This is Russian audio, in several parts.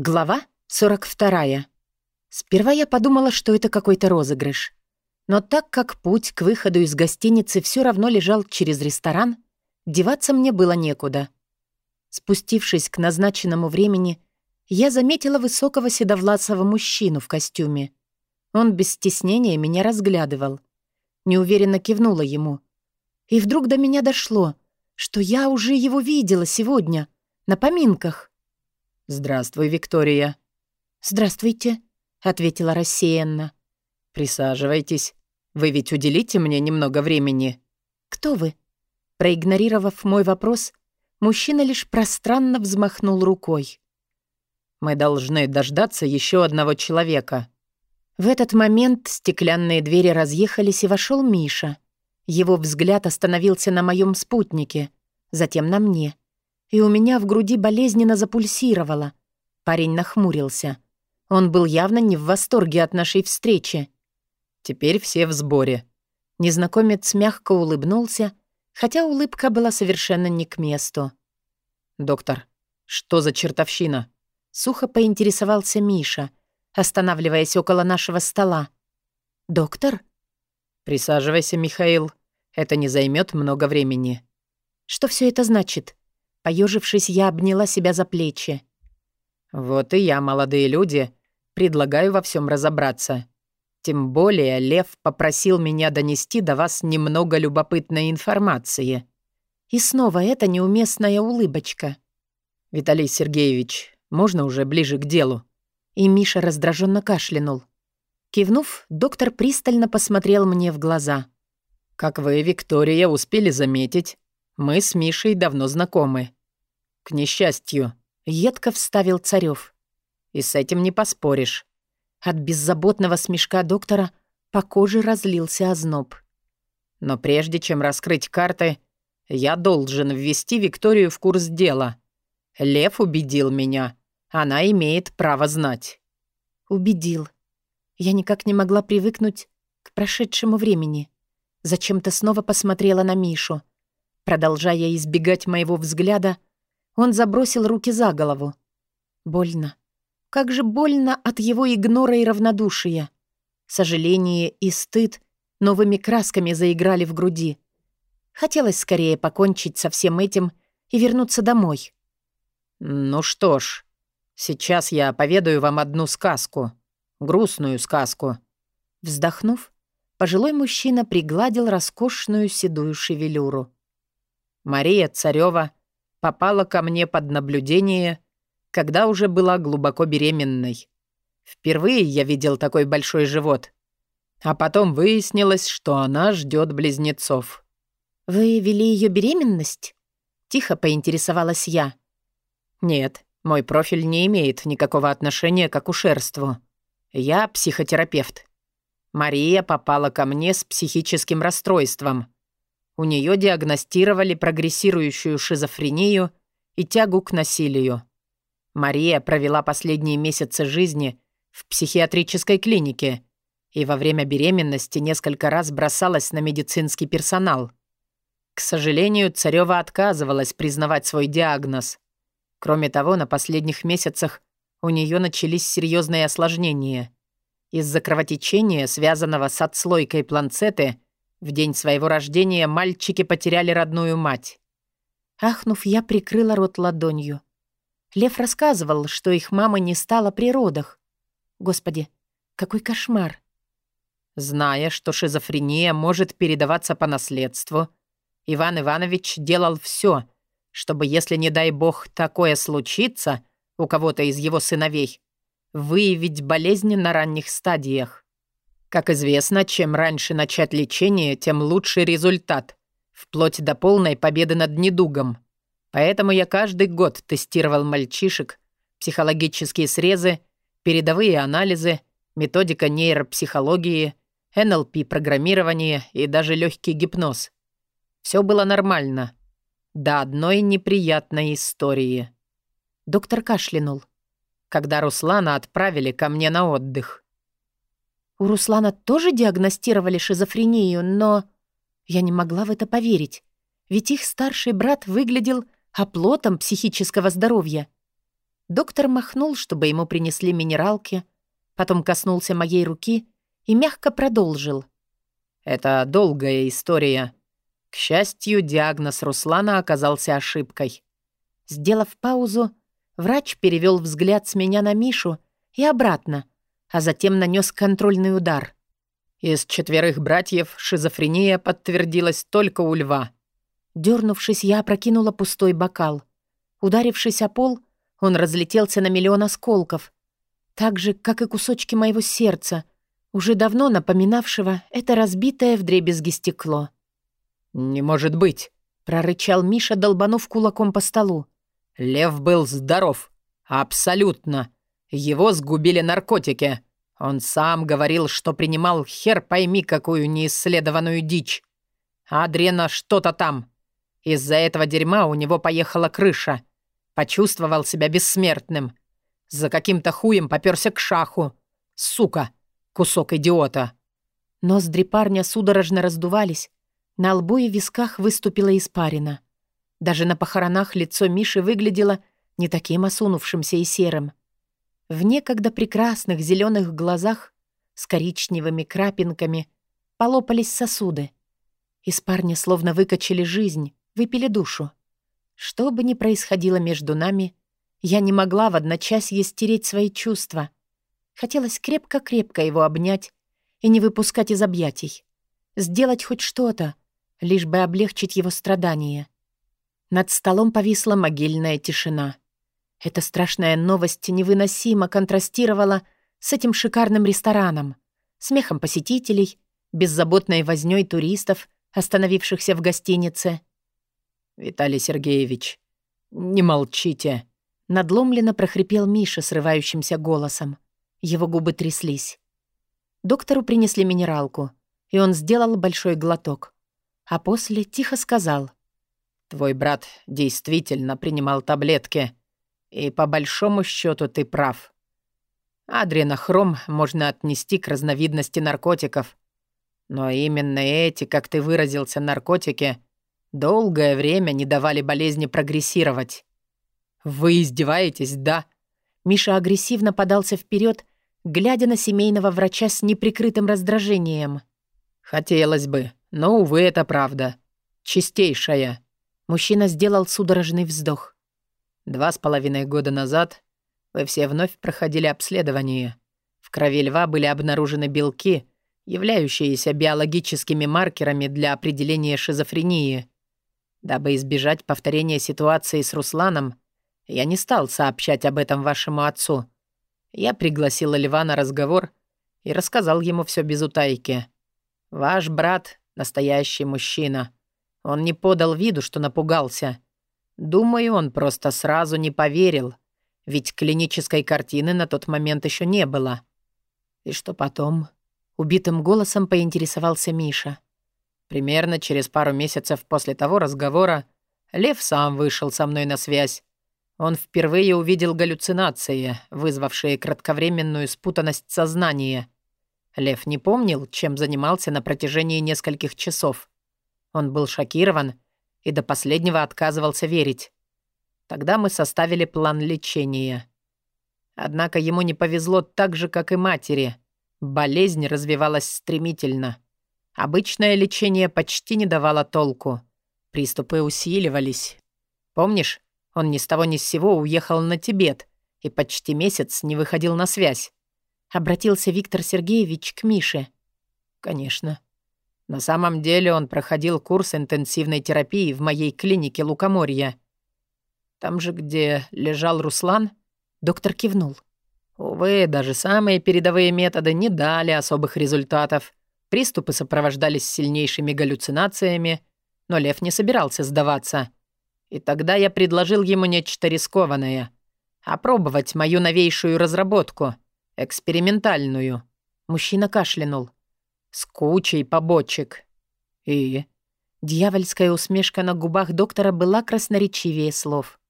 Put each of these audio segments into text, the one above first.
Глава 42. Сперва я подумала, что это какой-то розыгрыш. Но так как путь к выходу из гостиницы все равно лежал через ресторан, деваться мне было некуда. Спустившись к назначенному времени, я заметила высокого седовласого мужчину в костюме. Он без стеснения меня разглядывал. Неуверенно кивнула ему. И вдруг до меня дошло, что я уже его видела сегодня, на поминках. «Здравствуй, Виктория». «Здравствуйте», — ответила рассеянно. «Присаживайтесь. Вы ведь уделите мне немного времени?» «Кто вы?» Проигнорировав мой вопрос, мужчина лишь пространно взмахнул рукой. «Мы должны дождаться еще одного человека». В этот момент стеклянные двери разъехались, и вошел Миша. Его взгляд остановился на моем спутнике, затем на мне — и у меня в груди болезненно запульсировало. Парень нахмурился. Он был явно не в восторге от нашей встречи. «Теперь все в сборе». Незнакомец мягко улыбнулся, хотя улыбка была совершенно не к месту. «Доктор, что за чертовщина?» Сухо поинтересовался Миша, останавливаясь около нашего стола. «Доктор?» «Присаживайся, Михаил. Это не займет много времени». «Что все это значит?» Поежившись, я обняла себя за плечи. «Вот и я, молодые люди, предлагаю во всем разобраться. Тем более Лев попросил меня донести до вас немного любопытной информации». И снова эта неуместная улыбочка. «Виталий Сергеевич, можно уже ближе к делу?» И Миша раздраженно кашлянул. Кивнув, доктор пристально посмотрел мне в глаза. «Как вы, Виктория, успели заметить, мы с Мишей давно знакомы. К несчастью, едко вставил Царёв. И с этим не поспоришь. От беззаботного смешка доктора по коже разлился озноб. Но прежде чем раскрыть карты, я должен ввести Викторию в курс дела. Лев убедил меня. Она имеет право знать. Убедил. Я никак не могла привыкнуть к прошедшему времени. Зачем-то снова посмотрела на Мишу. Продолжая избегать моего взгляда, он забросил руки за голову. Больно. Как же больно от его игнора и равнодушия. Сожаление и стыд новыми красками заиграли в груди. Хотелось скорее покончить со всем этим и вернуться домой. «Ну что ж, сейчас я поведаю вам одну сказку. Грустную сказку». Вздохнув, пожилой мужчина пригладил роскошную седую шевелюру. Мария Царева попала ко мне под наблюдение, когда уже была глубоко беременной. Впервые я видел такой большой живот. А потом выяснилось, что она ждет близнецов. «Вы вели ее беременность?» Тихо поинтересовалась я. «Нет, мой профиль не имеет никакого отношения к акушерству. Я психотерапевт. Мария попала ко мне с психическим расстройством. У нее диагностировали прогрессирующую шизофрению и тягу к насилию. Мария провела последние месяцы жизни в психиатрической клинике и во время беременности несколько раз бросалась на медицинский персонал. К сожалению, Царева отказывалась признавать свой диагноз. Кроме того, на последних месяцах у нее начались серьезные осложнения. Из-за кровотечения, связанного с отслойкой планцеты – в день своего рождения мальчики потеряли родную мать. Ахнув, я прикрыла рот ладонью. Лев рассказывал, что их мама не стала при родах. Господи, какой кошмар. Зная, что шизофрения может передаваться по наследству, Иван Иванович делал все, чтобы, если, не дай бог, такое случится у кого-то из его сыновей, выявить болезнь на ранних стадиях. Как известно, чем раньше начать лечение, тем лучший результат, вплоть до полной победы над недугом. Поэтому я каждый год тестировал мальчишек, психологические срезы, передовые анализы, методика нейропсихологии, НЛП-программирование и даже легкий гипноз. Все было нормально. До одной неприятной истории. Доктор кашлянул. Когда Руслана отправили ко мне на отдых. У Руслана тоже диагностировали шизофрению, но... Я не могла в это поверить, ведь их старший брат выглядел оплотом психического здоровья. Доктор махнул, чтобы ему принесли минералки, потом коснулся моей руки и мягко продолжил. «Это долгая история. К счастью, диагноз Руслана оказался ошибкой». Сделав паузу, врач перевел взгляд с меня на Мишу и обратно, а затем нанес контрольный удар. Из четверых братьев шизофрения подтвердилась только у льва. Дернувшись, я опрокинула пустой бокал. Ударившись о пол, он разлетелся на миллион осколков. Так же, как и кусочки моего сердца, уже давно напоминавшего это разбитое вдребезги стекло. «Не может быть!» — прорычал Миша, долбанув кулаком по столу. «Лев был здоров. Абсолютно. Его сгубили наркотики. Он сам говорил, что принимал хер пойми какую неисследованную дичь. Адрена что-то там. Из-за этого дерьма у него поехала крыша. Почувствовал себя бессмертным. За каким-то хуем попёрся к шаху. Сука, кусок идиота. Ноздри парня судорожно раздувались. На лбу и висках выступила испарина. Даже на похоронах лицо Миши выглядело не таким осунувшимся и серым. В некогда прекрасных зеленых глазах с коричневыми крапинками полопались сосуды. Из парня словно выкачали жизнь, выпили душу. Что бы ни происходило между нами, я не могла в одночасье стереть свои чувства. Хотелось крепко-крепко его обнять и не выпускать из объятий. Сделать хоть что-то, лишь бы облегчить его страдания. Над столом повисла могильная тишина — эта страшная новость невыносимо контрастировала с этим шикарным рестораном, смехом посетителей, беззаботной вознёй туристов, остановившихся в гостинице. «Виталий Сергеевич, не молчите!» Надломленно прохрипел Миша срывающимся голосом. Его губы тряслись. Доктору принесли минералку, и он сделал большой глоток. А после тихо сказал. «Твой брат действительно принимал таблетки. И по большому счету ты прав. Адренохром можно отнести к разновидности наркотиков. Но именно эти, как ты выразился, наркотики, долгое время не давали болезни прогрессировать. Вы издеваетесь, да? Миша агрессивно подался вперед, глядя на семейного врача с неприкрытым раздражением. Хотелось бы, но, увы, это правда. Чистейшая. Мужчина сделал судорожный вздох. Два с половиной года назад вы все вновь проходили обследование. В крови льва были обнаружены белки, являющиеся биологическими маркерами для определения шизофрении. Дабы избежать повторения ситуации с Русланом, я не стал сообщать об этом вашему отцу. Я пригласил льва на разговор и рассказал ему все без утайки. Ваш брат — настоящий мужчина. Он не подал виду, что напугался — Думаю, он просто сразу не поверил, ведь клинической картины на тот момент еще не было. И что потом? Убитым голосом поинтересовался Миша. Примерно через пару месяцев после того разговора Лев сам вышел со мной на связь. Он впервые увидел галлюцинации, вызвавшие кратковременную спутанность сознания. Лев не помнил, чем занимался на протяжении нескольких часов. Он был шокирован и до последнего отказывался верить. Тогда мы составили план лечения. Однако ему не повезло так же, как и матери. Болезнь развивалась стремительно. Обычное лечение почти не давало толку. Приступы усиливались. Помнишь, он ни с того ни с сего уехал на Тибет и почти месяц не выходил на связь. Обратился Виктор Сергеевич к Мише. «Конечно. На самом деле он проходил курс интенсивной терапии в моей клинике Лукоморья. Там же, где лежал Руслан, доктор кивнул. Увы, даже самые передовые методы не дали особых результатов. Приступы сопровождались сильнейшими галлюцинациями, но Лев не собирался сдаваться. И тогда я предложил ему нечто рискованное. Опробовать мою новейшую разработку, экспериментальную. Мужчина кашлянул. С кучей побочек. И... Дьявольская усмешка на губах доктора была красноречивее слов.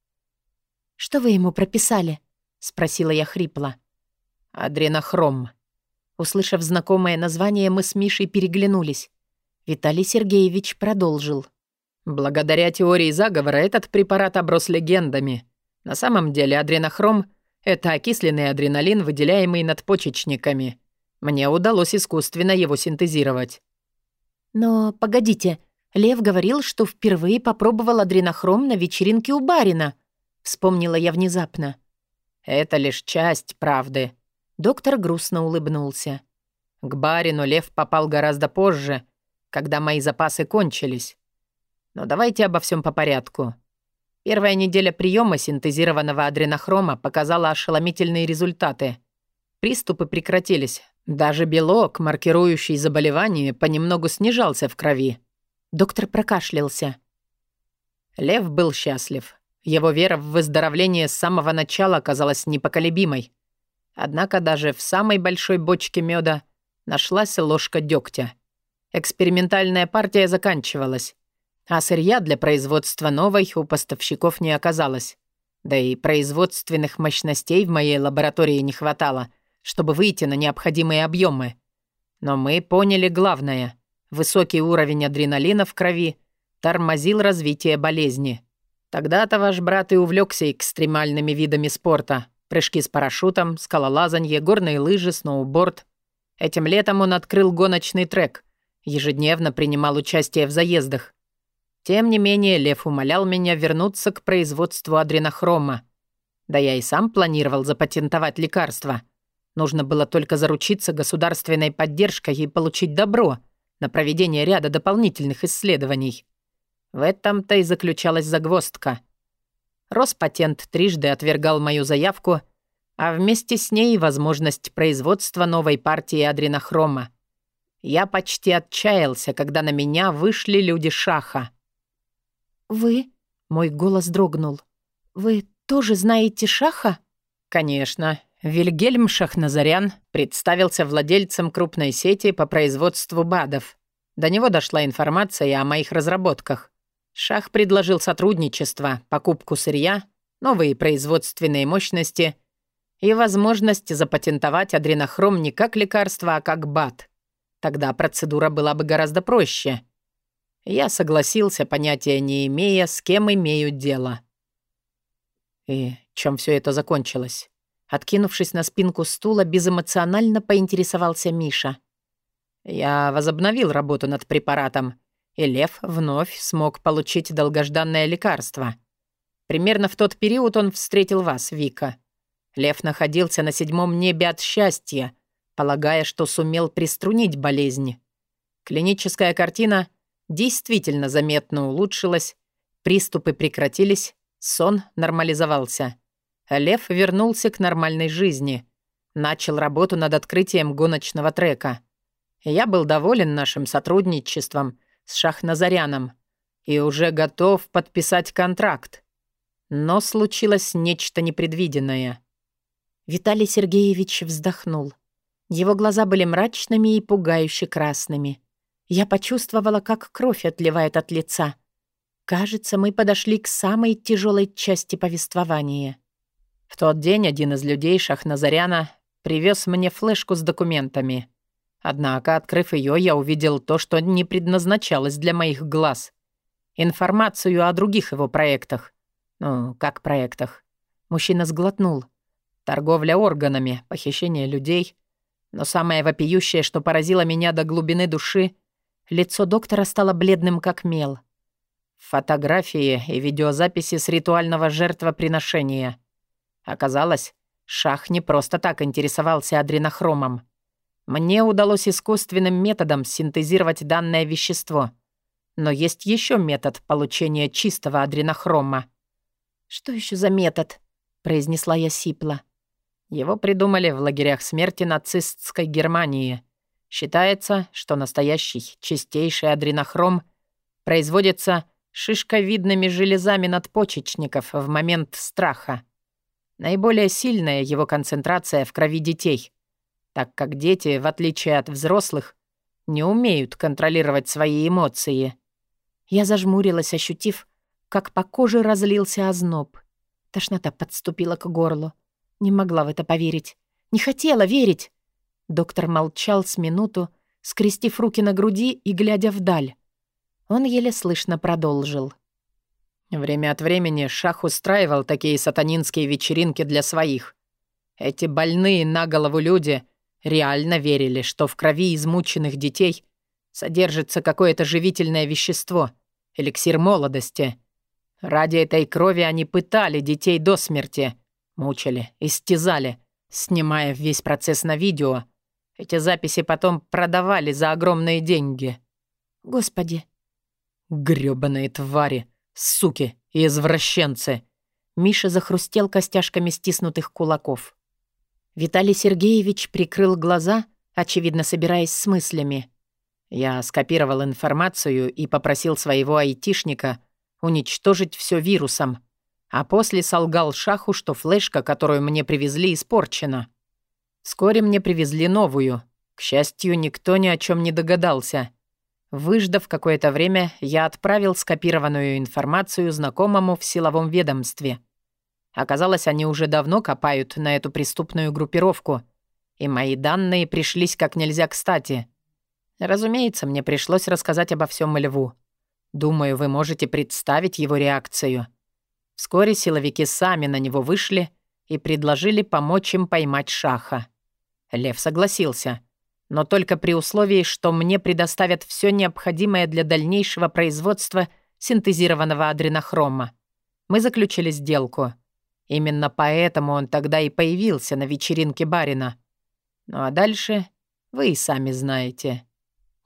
«Что вы ему прописали?» — спросила я хрипло. «Адренохром». Услышав знакомое название, мы с Мишей переглянулись. Виталий Сергеевич продолжил. «Благодаря теории заговора этот препарат оброс легендами. На самом деле адренохром Это окисленный адреналин, выделяемый надпочечниками. Мне удалось искусственно его синтезировать. Но погодите, Лев говорил, что впервые попробовал адренохром на вечеринке у барина. Вспомнила я внезапно. Это лишь часть правды. Доктор грустно улыбнулся. К барину Лев попал гораздо позже, когда мои запасы кончились. Но давайте обо всем по порядку. Первая неделя приема синтезированного адренохрома показала ошеломительные результаты. Приступы прекратились. Даже белок, маркирующий заболевание, понемногу снижался в крови. Доктор прокашлялся. Лев был счастлив. Его вера в выздоровление с самого начала оказалась непоколебимой. Однако даже в самой большой бочке меда нашлась ложка дегтя. Экспериментальная партия заканчивалась, а сырья для производства новой у поставщиков не оказалось. Да и производственных мощностей в моей лаборатории не хватало, чтобы выйти на необходимые объемы. Но мы поняли главное. Высокий уровень адреналина в крови тормозил развитие болезни. Тогда-то ваш брат и увлекся экстремальными видами спорта. Прыжки с парашютом, скалолазанье, горные лыжи, сноуборд. Этим летом он открыл гоночный трек. Ежедневно принимал участие в заездах. Тем не менее, Лев умолял меня вернуться к производству адренохрома. Да я и сам планировал запатентовать лекарство. Нужно было только заручиться государственной поддержкой и получить добро на проведение ряда дополнительных исследований. В этом-то и заключалась загвоздка. Роспатент трижды отвергал мою заявку, а вместе с ней возможность производства новой партии адренохрома. Я почти отчаялся, когда на меня вышли люди Шаха. «Вы?» — мой голос дрогнул. «Вы тоже знаете Шаха?» «Конечно. Вильгельм Шахназарян представился владельцем крупной сети по производству БАДов. До него дошла информация о моих разработках. Шах предложил сотрудничество, покупку сырья, новые производственные мощности и возможность запатентовать адренохром не как лекарство, а как БАД. Тогда процедура была бы гораздо проще. Я согласился, понятия не имея, с кем имею дело. И чем все это закончилось? Откинувшись на спинку стула, безэмоционально поинтересовался Миша. Я возобновил работу над препаратом, и Лев вновь смог получить долгожданное лекарство. Примерно в тот период он встретил вас, Вика. Лев находился на седьмом небе от счастья, полагая, что сумел приструнить болезнь. Клиническая картина действительно заметно улучшилась, приступы прекратились, сон нормализовался. Лев вернулся к нормальной жизни. Начал работу над открытием гоночного трека. Я был доволен нашим сотрудничеством — с Шахназаряном и уже готов подписать контракт. Но случилось нечто непредвиденное. Виталий Сергеевич вздохнул. Его глаза были мрачными и пугающе красными. Я почувствовала, как кровь отливает от лица. Кажется, мы подошли к самой тяжелой части повествования. В тот день один из людей Шахназаряна привез мне флешку с документами. Однако, открыв ее, я увидел то, что не предназначалось для моих глаз. Информацию о других его проектах. Ну, как проектах? Мужчина сглотнул. Торговля органами, похищение людей. Но самое вопиющее, что поразило меня до глубины души, лицо доктора стало бледным как мел. Фотографии и видеозаписи с ритуального жертвоприношения. Оказалось, Шах не просто так интересовался адренохромом. Мне удалось искусственным методом синтезировать данное вещество. Но есть еще метод получения чистого адренохрома. «Что еще за метод?» — произнесла я сипло. Его придумали в лагерях смерти нацистской Германии. Считается, что настоящий чистейший адренохром производится шишковидными железами надпочечников в момент страха. Наиболее сильная его концентрация в крови детей — так как дети, в отличие от взрослых, не умеют контролировать свои эмоции. Я зажмурилась, ощутив, как по коже разлился озноб. Тошнота подступила к горлу. Не могла в это поверить. Не хотела верить. Доктор молчал с минуту, скрестив руки на груди и глядя вдаль. Он еле слышно продолжил. Время от времени Шах устраивал такие сатанинские вечеринки для своих. Эти больные на голову люди реально верили, что в крови измученных детей содержится какое-то живительное вещество, эликсир молодости. Ради этой крови они пытали детей до смерти, мучили, истязали, снимая весь процесс на видео. Эти записи потом продавали за огромные деньги. Господи. Грёбаные твари, суки извращенцы. Миша захрустел костяшками стиснутых кулаков. Виталий Сергеевич прикрыл глаза, очевидно, собираясь с мыслями. Я скопировал информацию и попросил своего айтишника уничтожить все вирусом, а после солгал Шаху, что флешка, которую мне привезли, испорчена. Вскоре мне привезли новую. К счастью, никто ни о чем не догадался. Выждав какое-то время, я отправил скопированную информацию знакомому в силовом ведомстве. Оказалось, они уже давно копают на эту преступную группировку, и мои данные пришлись как нельзя кстати — Разумеется, мне пришлось рассказать обо всем Льву. Думаю, вы можете представить его реакцию. Вскоре силовики сами на него вышли и предложили помочь им поймать Шаха. Лев согласился, но только при условии, что мне предоставят все необходимое для дальнейшего производства синтезированного адренохрома. Мы заключили сделку. Именно поэтому он тогда и появился на вечеринке барина. Ну а дальше вы и сами знаете.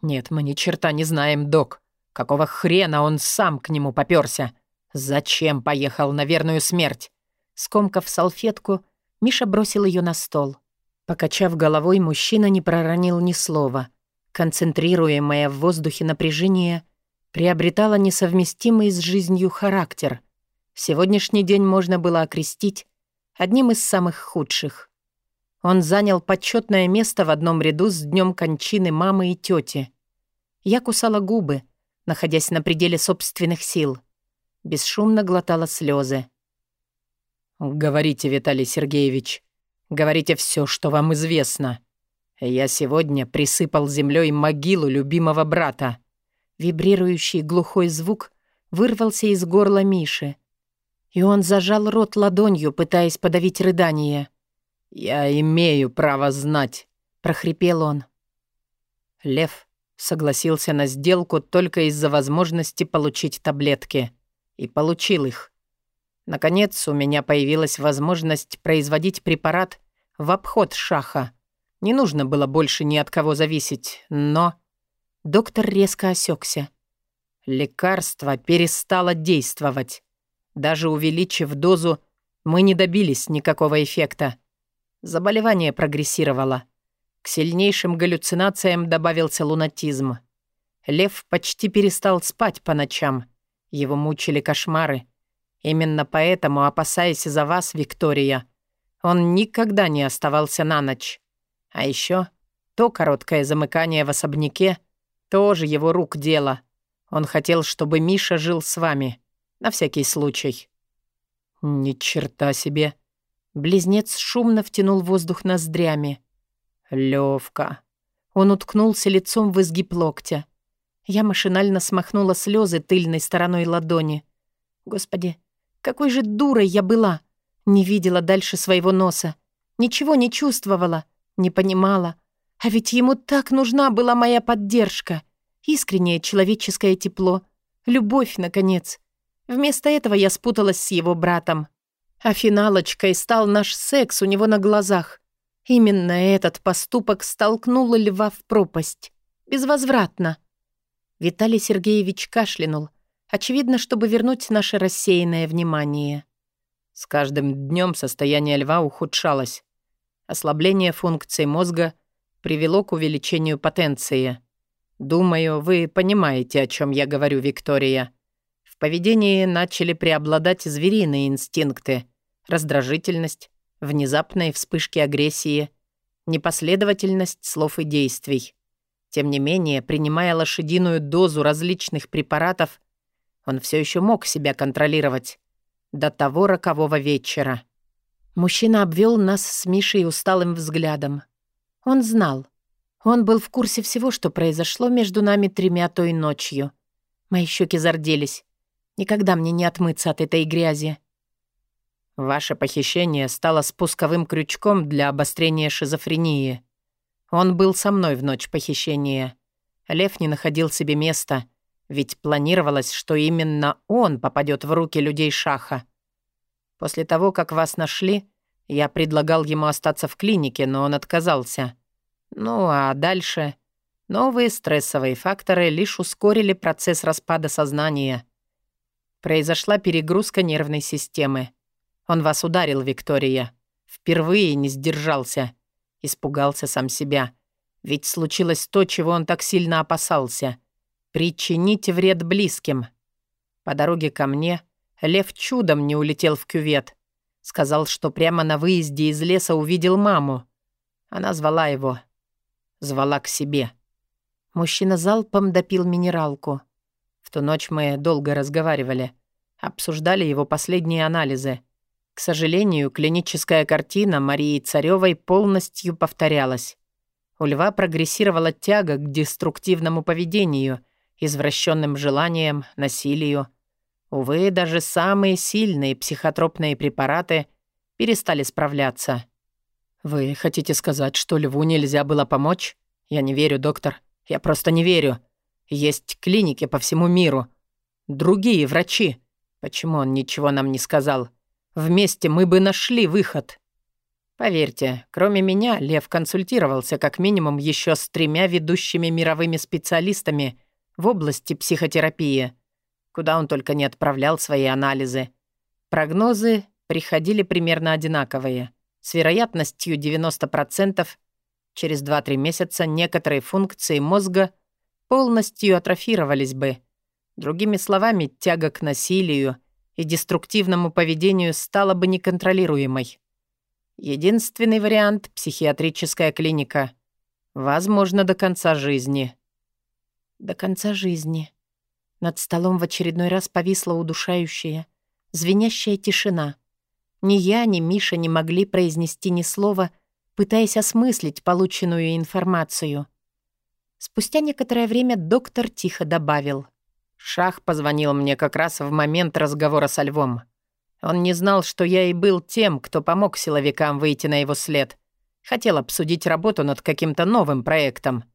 «Нет, мы ни черта не знаем, док. Какого хрена он сам к нему попёрся? Зачем поехал на верную смерть?» Скомкав салфетку, Миша бросил её на стол. Покачав головой, мужчина не проронил ни слова. Концентрируемое в воздухе напряжение приобретало несовместимый с жизнью характер. Сегодняшний день можно было окрестить одним из самых худших. Он занял почетное место в одном ряду с днем кончины мамы и тети. Я кусала губы, находясь на пределе собственных сил. Бесшумно глотала слезы. «Говорите, Виталий Сергеевич, говорите все, что вам известно. Я сегодня присыпал землей могилу любимого брата». Вибрирующий глухой звук вырвался из горла Миши, и он зажал рот ладонью, пытаясь подавить рыдание. «Я имею право знать», — прохрипел он. Лев согласился на сделку только из-за возможности получить таблетки. И получил их. Наконец, у меня появилась возможность производить препарат в обход шаха. Не нужно было больше ни от кого зависеть, но... Доктор резко осекся. Лекарство перестало действовать. Даже увеличив дозу, мы не добились никакого эффекта. Заболевание прогрессировало. К сильнейшим галлюцинациям добавился лунатизм. Лев почти перестал спать по ночам. Его мучили кошмары. Именно поэтому, опасаясь за вас, Виктория, он никогда не оставался на ночь. А еще то короткое замыкание в особняке тоже его рук дело. Он хотел, чтобы Миша жил с вами. На всякий случай. Ни черта себе. Близнец шумно втянул воздух ноздрями. Левка. Он уткнулся лицом в изгиб локтя. Я машинально смахнула слезы тыльной стороной ладони. Господи, какой же дурой я была! Не видела дальше своего носа. Ничего не чувствовала, не понимала. А ведь ему так нужна была моя поддержка. Искреннее человеческое тепло. Любовь, наконец. Вместо этого я спуталась с его братом. А финалочкой стал наш секс у него на глазах. Именно этот поступок столкнул льва в пропасть. Безвозвратно. Виталий Сергеевич кашлянул, очевидно, чтобы вернуть наше рассеянное внимание. С каждым днем состояние льва ухудшалось. Ослабление функций мозга привело к увеличению потенции. Думаю, вы понимаете, о чем я говорю, Виктория. В поведении начали преобладать звериные инстинкты — раздражительность, внезапные вспышки агрессии, непоследовательность слов и действий. Тем не менее, принимая лошадиную дозу различных препаратов, он все еще мог себя контролировать. До того рокового вечера. Мужчина обвел нас с Мишей усталым взглядом. Он знал. Он был в курсе всего, что произошло между нами тремя той ночью. Мои щеки зарделись. Никогда мне не отмыться от этой грязи. Ваше похищение стало спусковым крючком для обострения шизофрении. Он был со мной в ночь похищения. Лев не находил себе места, ведь планировалось, что именно он попадет в руки людей Шаха. После того, как вас нашли, я предлагал ему остаться в клинике, но он отказался. Ну а дальше... Новые стрессовые факторы лишь ускорили процесс распада сознания. Произошла перегрузка нервной системы. Он вас ударил, Виктория. Впервые не сдержался. Испугался сам себя. Ведь случилось то, чего он так сильно опасался. Причинить вред близким. По дороге ко мне Лев чудом не улетел в кювет. Сказал, что прямо на выезде из леса увидел маму. Она звала его. Звала к себе. Мужчина залпом допил минералку. В ту ночь мы долго разговаривали. Обсуждали его последние анализы. К сожалению, клиническая картина Марии Царевой полностью повторялась. У льва прогрессировала тяга к деструктивному поведению, извращенным желаниям, насилию, Увы, даже самые сильные психотропные препараты перестали справляться. «Вы хотите сказать, что льву нельзя было помочь? Я не верю, доктор. Я просто не верю. Есть клиники по всему миру. Другие врачи. Почему он ничего нам не сказал? Вместе мы бы нашли выход». Поверьте, кроме меня, Лев консультировался как минимум еще с тремя ведущими мировыми специалистами в области психотерапии – куда он только не отправлял свои анализы. Прогнозы приходили примерно одинаковые. С вероятностью 90% через 2-3 месяца некоторые функции мозга полностью атрофировались бы. Другими словами, тяга к насилию и деструктивному поведению стала бы неконтролируемой. Единственный вариант — психиатрическая клиника. Возможно, до конца жизни. До конца жизни. Над столом в очередной раз повисла удушающая, звенящая тишина. Ни я, ни Миша не могли произнести ни слова, пытаясь осмыслить полученную информацию. Спустя некоторое время доктор тихо добавил. «Шах позвонил мне как раз в момент разговора со Львом. Он не знал, что я и был тем, кто помог силовикам выйти на его след. Хотел обсудить работу над каким-то новым проектом.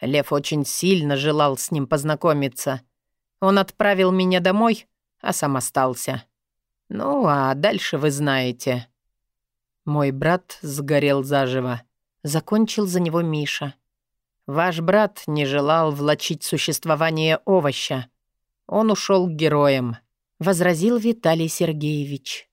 Лев очень сильно желал с ним познакомиться. Он отправил меня домой, а сам остался. Ну, а дальше вы знаете. Мой брат сгорел заживо. Закончил за него Миша. Ваш брат не желал влачить существование овоща. Он ушел героям, возразил Виталий Сергеевич.